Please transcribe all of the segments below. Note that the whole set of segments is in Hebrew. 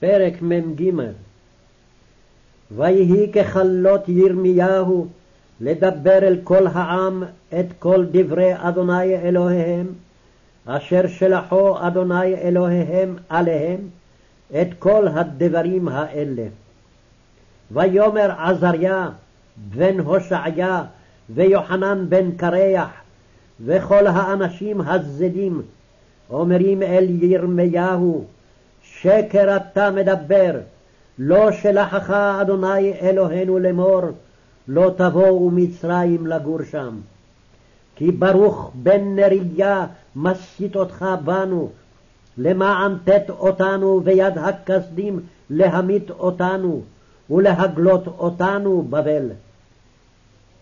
פרק מ"ג ויהי ככלות ירמיהו לדבר אל כל העם את כל דברי אדוני אלוהיהם, אשר שלחו אדוני אלוהיהם עליהם, את כל הדברים האלה. ויאמר עזריה בן הושעיה ויוחנן בן קרח וכל האנשים הזדים אומרים אל ירמיהו שקר אתה מדבר, לא שלחך אדוני אלוהינו לאמור, לא תבואו מצרים לגור שם. כי ברוך בן נריה מסית אותך בנו, למען תת אותנו ביד הכסדים להמית אותנו, ולהגלות אותנו בבל.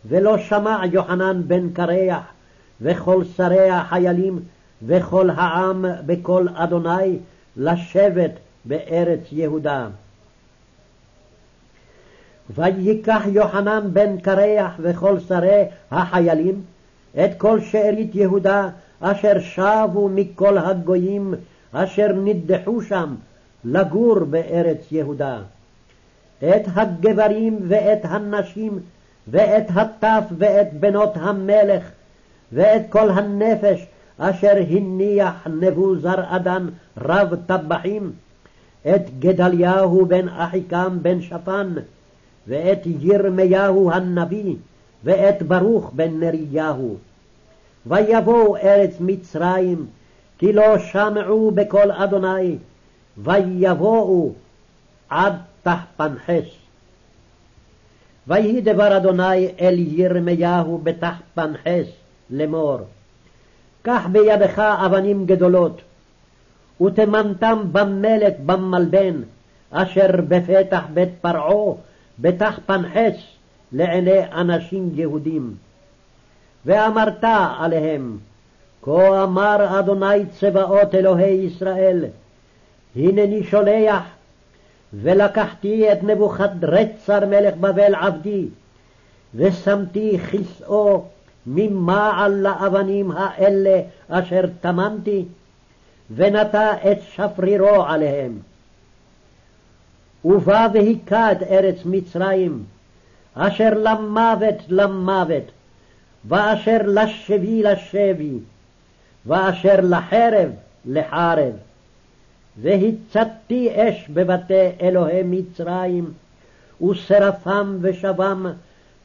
ולא שמע יוחנן בן קרח, וכל שרי החיילים, וכל העם בקול אדוני, לשבת בארץ יהודה. ויקח יוחנן בן קרח וכל שרי החיילים את כל שארית יהודה אשר שבו מכל הגויים אשר נדחו שם לגור בארץ יהודה. את הגברים ואת הנשים ואת הטף ואת בנות המלך ואת כל הנפש אשר הניח נבוזרעדן רב טבחים, את גדליהו בן אחיקם בן שפן, ואת ירמיהו הנביא, ואת ברוך בן נריהו. ויבואו ארץ מצרים, כי לא שמעו בקול אדוני, ויבואו עד תחפנחס. ויהי דבר אדוני אל ירמיהו בתחפנחס לאמור, קח בידך אבנים גדולות, ותמנתם במלט במלבן, אשר בפתח בית פרעה, בתחפנחס, לעיני אנשים יהודים. ואמרת עליהם, כה אמר אדוני צבאות אלוהי ישראל, הנני שולח, ולקחתי את נבוכדרצר מלך בבל עבדי, ושמתי כסאו ממעל לאבנים האלה אשר טמנתי, ונטע את שפרירו עליהם. ובא והיכה את ארץ מצרים, אשר למוות למוות, ואשר לשבי לשבי, ואשר לחרב לחרב. והצתי אש בבתי אלוהי מצרים, ושרפם ושבם,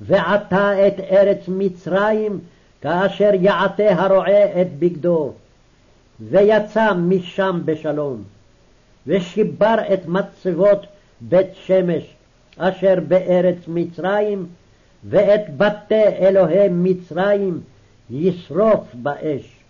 ועתה את ארץ מצרים, כאשר יעטה הרועה את בגדו. ויצא משם בשלום, ושיבר את מצבות בית שמש, אשר בארץ מצרים, ואת בתי אלוהי מצרים ישרוף באש.